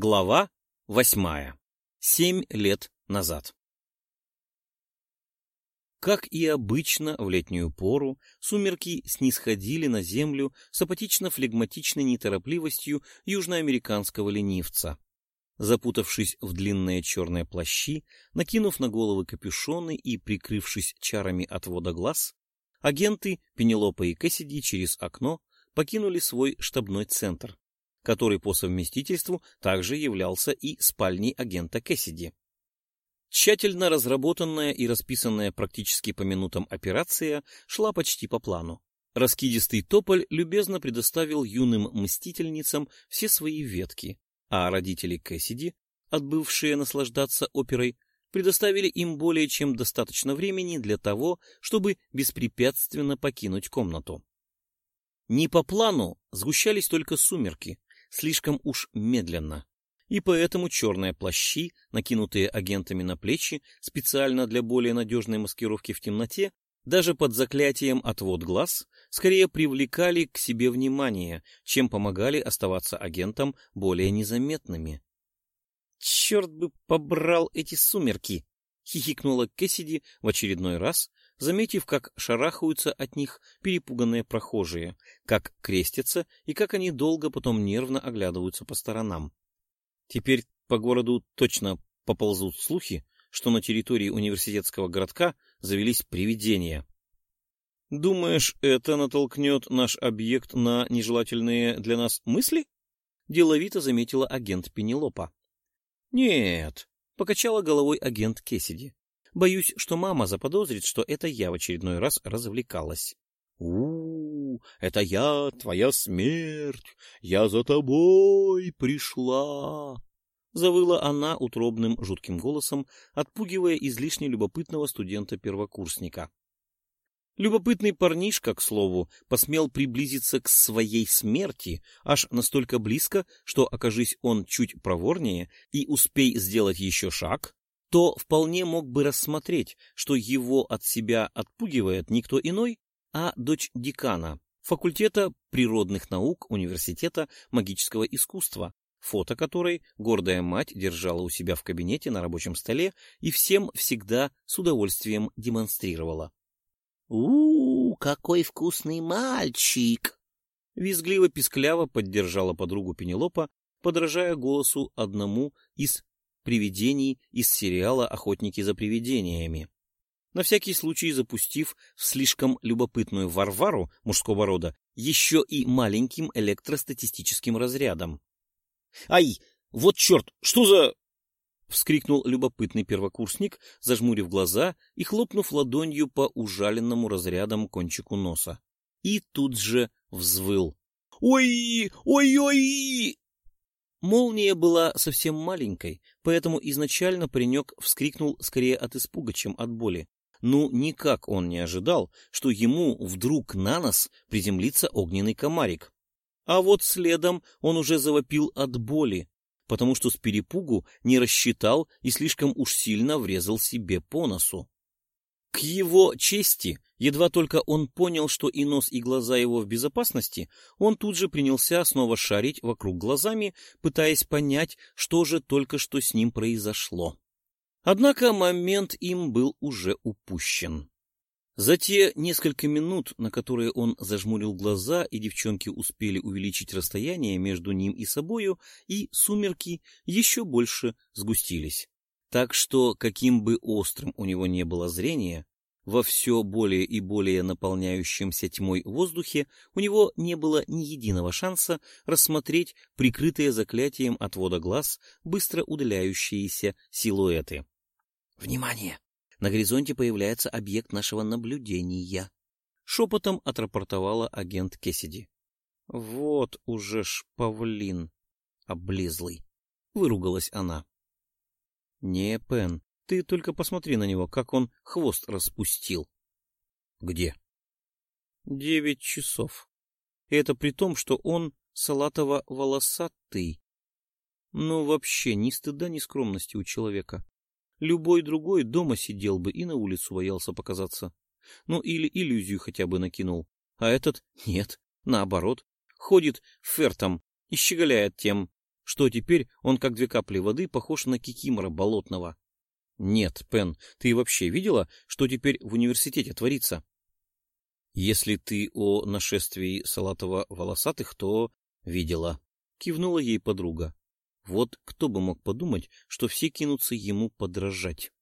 Глава восьмая. Семь лет назад. Как и обычно в летнюю пору, сумерки снисходили на землю с апатично-флегматичной неторопливостью южноамериканского ленивца. Запутавшись в длинные черные плащи, накинув на головы капюшоны и прикрывшись чарами отвода глаз, агенты Пенелопа и Кэссиди через окно покинули свой штабной центр, который по совместительству также являлся и спальней агента Кэссиди. Тщательно разработанная и расписанная практически по минутам операция шла почти по плану. Раскидистый тополь любезно предоставил юным мстительницам все свои ветки, а родители Кэссиди, отбывшие наслаждаться оперой, предоставили им более чем достаточно времени для того, чтобы беспрепятственно покинуть комнату. Не по плану сгущались только сумерки, слишком уж медленно. И поэтому черные плащи, накинутые агентами на плечи специально для более надежной маскировки в темноте, даже под заклятием отвод глаз, скорее привлекали к себе внимание, чем помогали оставаться агентам более незаметными. «Черт бы побрал эти сумерки!» — хихикнула Кэссиди в очередной раз, заметив, как шарахаются от них перепуганные прохожие, как крестятся и как они долго потом нервно оглядываются по сторонам. Теперь по городу точно поползут слухи, что на территории университетского городка завелись привидения. «Думаешь, это натолкнет наш объект на нежелательные для нас мысли?» — деловито заметила агент Пенелопа. «Нет», — покачала головой агент Кесиди. Боюсь, что мама заподозрит, что это я в очередной раз развлекалась. у, -у это я, твоя смерть, я за тобой пришла!» Завыла она утробным жутким голосом, отпугивая излишне любопытного студента-первокурсника. Любопытный парнишка, к слову, посмел приблизиться к своей смерти аж настолько близко, что, окажись он чуть проворнее и успей сделать еще шаг, то вполне мог бы рассмотреть, что его от себя отпугивает никто иной, а дочь декана факультета природных наук Университета магического искусства, фото которой гордая мать держала у себя в кабинете на рабочем столе и всем всегда с удовольствием демонстрировала. у, -у какой вкусный мальчик!» Визгливо-пискляво поддержала подругу Пенелопа, подражая голосу одному из привидений из сериала «Охотники за привидениями». На всякий случай запустив в слишком любопытную Варвару мужского рода еще и маленьким электростатистическим разрядом. «Ай, вот черт, что за...» — вскрикнул любопытный первокурсник, зажмурив глаза и хлопнув ладонью по ужаленному разрядом кончику носа. И тут же взвыл. «Ой, ой-ой!» Молния была совсем маленькой, поэтому изначально паренек вскрикнул скорее от испуга, чем от боли. Ну, никак он не ожидал, что ему вдруг на нос приземлится огненный комарик. А вот следом он уже завопил от боли, потому что с перепугу не рассчитал и слишком уж сильно врезал себе по носу. К его чести, едва только он понял, что и нос, и глаза его в безопасности, он тут же принялся снова шарить вокруг глазами, пытаясь понять, что же только что с ним произошло. Однако момент им был уже упущен. За те несколько минут, на которые он зажмурил глаза, и девчонки успели увеличить расстояние между ним и собою, и сумерки еще больше сгустились. Так что, каким бы острым у него не было зрение, во все более и более наполняющемся тьмой воздухе у него не было ни единого шанса рассмотреть прикрытые заклятием отвода глаз быстро удаляющиеся силуэты. «Внимание! На горизонте появляется объект нашего наблюдения!» Шепотом отрапортовала агент Кесиди. «Вот уже ж павлин облезлый!» — выругалась она. Не, Пен, ты только посмотри на него, как он хвост распустил. Где? Девять часов. И это при том, что он салатово-волосатый. Но вообще ни стыда, ни скромности у человека. Любой другой дома сидел бы и на улицу боялся показаться. Ну или иллюзию хотя бы накинул. А этот нет, наоборот, ходит фертом и щеголяет тем, что теперь он, как две капли воды, похож на кикимора болотного. Нет, Пен, ты вообще видела, что теперь в университете творится? Если ты о нашествии салатово-волосатых, то видела. Кивнула ей подруга. Вот кто бы мог подумать, что все кинутся ему подражать.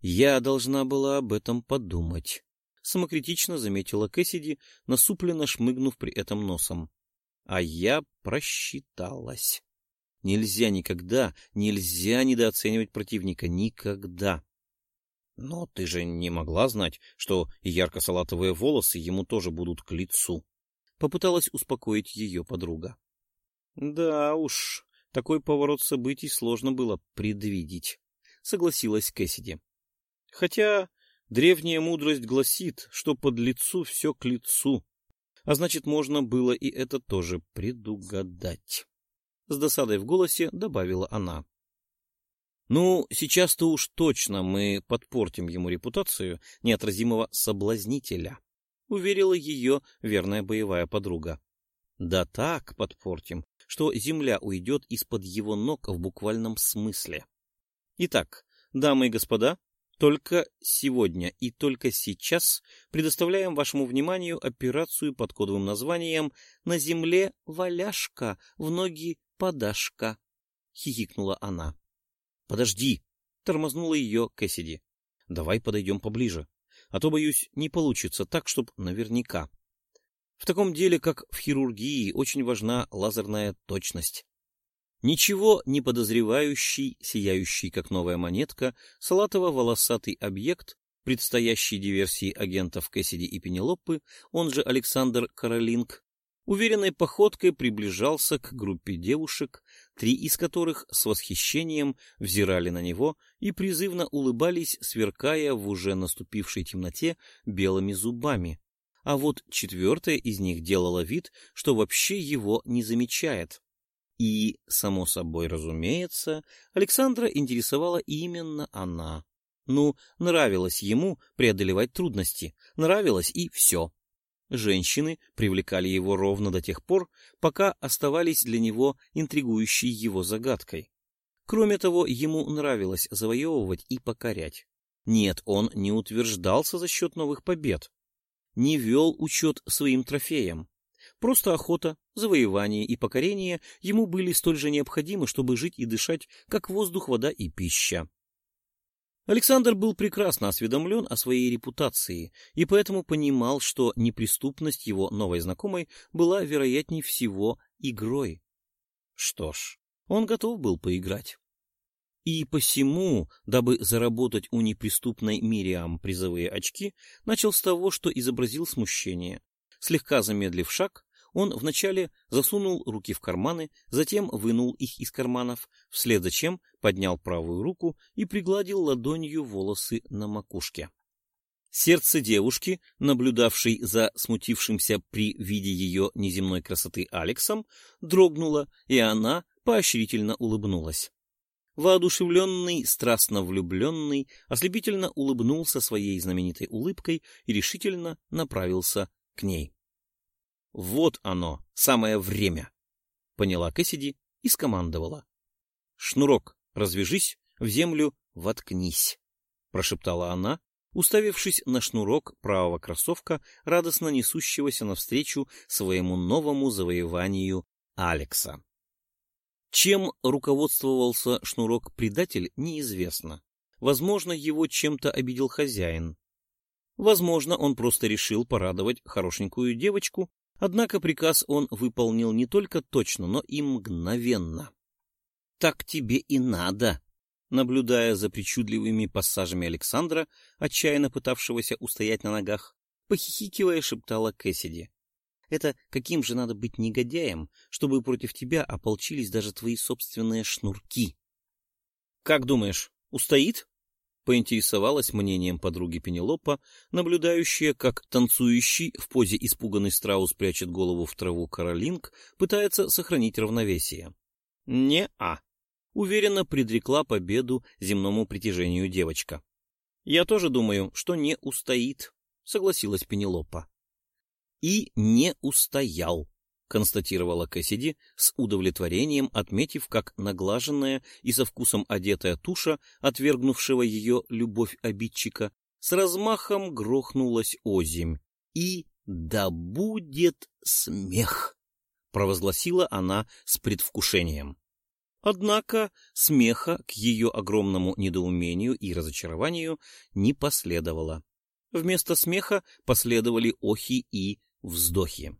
Я должна была об этом подумать самокритично заметила Кэссиди, насупленно шмыгнув при этом носом. А я просчиталась. Нельзя никогда, нельзя недооценивать противника. Никогда. Но ты же не могла знать, что ярко-салатовые волосы ему тоже будут к лицу. Попыталась успокоить ее подруга. Да уж, такой поворот событий сложно было предвидеть, согласилась Кэссиди. Хотя Древняя мудрость гласит, что под лицу все к лицу, а значит, можно было и это тоже предугадать. С досадой в голосе добавила она. Ну, сейчас-то уж точно мы подпортим ему репутацию неотразимого соблазнителя, уверила ее верная боевая подруга. Да так подпортим, что земля уйдет из-под его ног в буквальном смысле. Итак, дамы и господа, только сегодня и только сейчас предоставляем вашему вниманию операцию под кодовым названием «На земле валяшка, в ноги подашка», — хихикнула она. «Подожди!» — тормознула ее Кэссиди. «Давай подойдем поближе, а то, боюсь, не получится так, чтоб наверняка. В таком деле, как в хирургии, очень важна лазерная точность. Ничего не подозревающий, сияющий как новая монетка, салатово-волосатый объект, предстоящий диверсии агентов Кэссиди и Пенелопы, он же Александр Каролинг, уверенной походкой приближался к группе девушек, три из которых с восхищением взирали на него и призывно улыбались, сверкая в уже наступившей темноте белыми зубами. А вот четвертая из них делала вид, что вообще его не замечает. И, само собой разумеется, Александра интересовала именно она. Ну, нравилось ему преодолевать трудности, нравилось и все. Женщины привлекали его ровно до тех пор, пока оставались для него интригующей его загадкой. Кроме того, ему нравилось завоевывать и покорять. Нет, он не утверждался за счет новых побед, не вел учет своим трофеям. Просто охота, завоевание и покорение ему были столь же необходимы, чтобы жить и дышать, как воздух, вода и пища. Александр был прекрасно осведомлен о своей репутации и поэтому понимал, что неприступность его новой знакомой была, вероятнее всего, игрой. Что ж, он готов был поиграть. И посему, дабы заработать у неприступной Мириам призовые очки, начал с того, что изобразил смущение. Слегка замедлив шаг, он вначале засунул руки в карманы, затем вынул их из карманов, вслед за чем поднял правую руку и пригладил ладонью волосы на макушке. Сердце девушки, наблюдавшей за смутившимся при виде ее неземной красоты Алексом, дрогнуло, и она поощрительно улыбнулась. Воодушевленный, страстно влюбленный, ослепительно улыбнулся своей знаменитой улыбкой и решительно направился к ней. Вот оно, самое время, — поняла Кэссиди и скомандовала. — Шнурок, развяжись, в землю воткнись, — прошептала она, уставившись на шнурок правого кроссовка, радостно несущегося навстречу своему новому завоеванию Алекса. Чем руководствовался шнурок-предатель, неизвестно. Возможно, его чем-то обидел хозяин. Возможно, он просто решил порадовать хорошенькую девочку Однако приказ он выполнил не только точно, но и мгновенно. «Так тебе и надо!» Наблюдая за причудливыми пассажами Александра, отчаянно пытавшегося устоять на ногах, похихикивая, шептала Кэссиди. «Это каким же надо быть негодяем, чтобы против тебя ополчились даже твои собственные шнурки?» «Как думаешь, устоит?» Поинтересовалась мнением подруги Пенелопа, наблюдающая, как танцующий в позе испуганный страус прячет голову в траву Каролинг, пытается сохранить равновесие. «Не-а», — уверенно предрекла победу земному притяжению девочка. «Я тоже думаю, что не устоит», — согласилась Пенелопа. И не устоял. — констатировала Кэссиди с удовлетворением, отметив, как наглаженная и со вкусом одетая туша, отвергнувшего ее любовь обидчика, с размахом грохнулась озимь. И да будет смех! — провозгласила она с предвкушением. Однако смеха к ее огромному недоумению и разочарованию не последовало. Вместо смеха последовали охи и вздохи.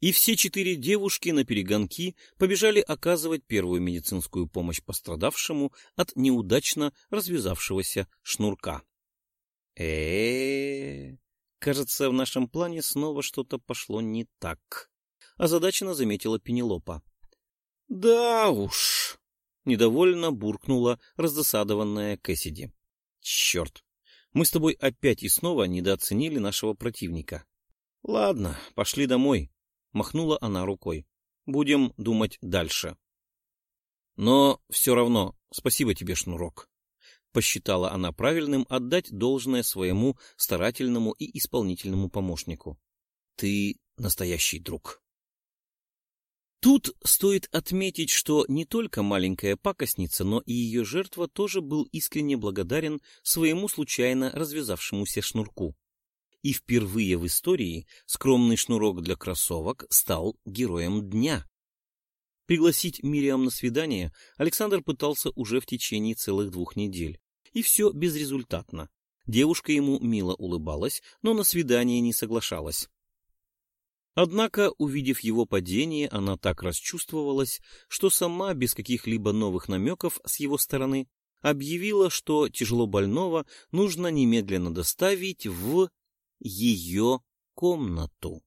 И все четыре девушки на перегонки побежали оказывать первую медицинскую помощь пострадавшему от неудачно развязавшегося шнурка. э, кажется, в нашем плане снова что-то пошло не так, — озадаченно заметила Пенелопа. — Да уж, — недовольно буркнула раздосадованная Кэссиди. — Черт, мы с тобой опять и снова недооценили нашего противника. — Ладно, пошли домой, — махнула она рукой. — Будем думать дальше. — Но все равно спасибо тебе, Шнурок. Посчитала она правильным отдать должное своему старательному и исполнительному помощнику. Ты настоящий друг. Тут стоит отметить, что не только маленькая пакостница, но и ее жертва тоже был искренне благодарен своему случайно развязавшемуся шнурку и впервые в истории скромный шнурок для кроссовок стал героем дня. Пригласить Мириам на свидание Александр пытался уже в течение целых двух недель. И все безрезультатно. Девушка ему мило улыбалась, но на свидание не соглашалась. Однако, увидев его падение, она так расчувствовалась, что сама, без каких-либо новых намеков с его стороны, объявила, что тяжело больного нужно немедленно доставить в ее комнату.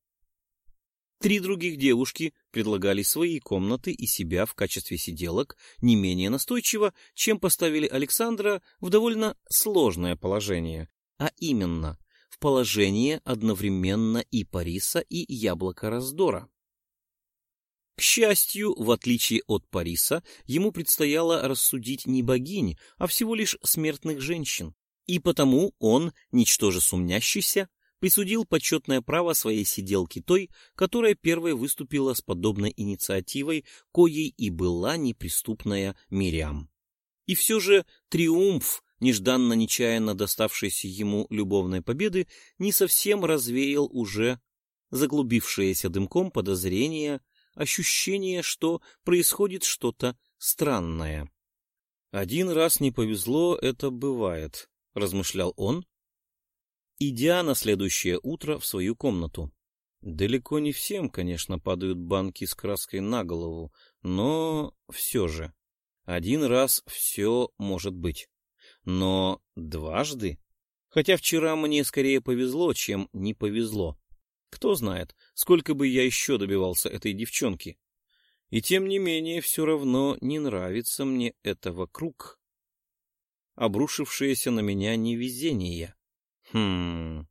Три других девушки предлагали свои комнаты и себя в качестве сиделок не менее настойчиво, чем поставили Александра в довольно сложное положение, а именно в положение одновременно и Париса, и Яблока Раздора. К счастью, в отличие от Париса, ему предстояло рассудить не богинь, а всего лишь смертных женщин, и потому он, ничтоже сумнящийся, присудил почетное право своей сиделке той, которая первой выступила с подобной инициативой, коей и была неприступная Мириам. И все же триумф нежданно-нечаянно доставшейся ему любовной победы не совсем развеял уже заглубившееся дымком подозрение, ощущение, что происходит что-то странное. «Один раз не повезло, это бывает», — размышлял он, идя на следующее утро в свою комнату. Далеко не всем, конечно, падают банки с краской на голову, но все же. Один раз все может быть. Но дважды? Хотя вчера мне скорее повезло, чем не повезло. Кто знает, сколько бы я еще добивался этой девчонки. И тем не менее, все равно не нравится мне это вокруг. Обрушившееся на меня невезение. Хм,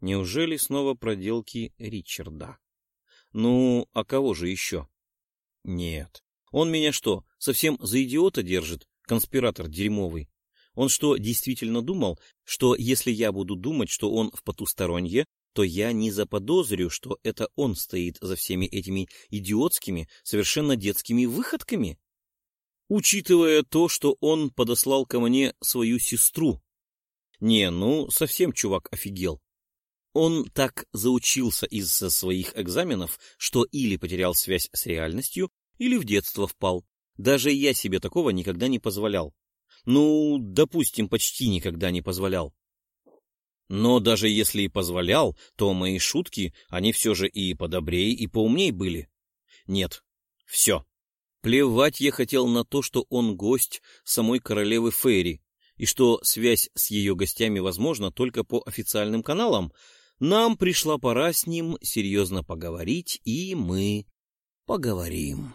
неужели снова проделки Ричарда? Ну, а кого же еще? Нет, он меня что, совсем за идиота держит, конспиратор дерьмовый? Он что, действительно думал, что если я буду думать, что он в потусторонье, то я не заподозрю, что это он стоит за всеми этими идиотскими, совершенно детскими выходками? Учитывая то, что он подослал ко мне свою сестру, не, ну, совсем чувак офигел. Он так заучился из-за своих экзаменов, что или потерял связь с реальностью, или в детство впал. Даже я себе такого никогда не позволял. Ну, допустим, почти никогда не позволял. Но даже если и позволял, то мои шутки, они все же и подобрее, и поумней были. Нет, все. Плевать я хотел на то, что он гость самой королевы Фейри, и что связь с ее гостями возможна только по официальным каналам, нам пришла пора с ним серьезно поговорить, и мы поговорим.